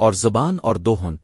اور زبان اور دوہن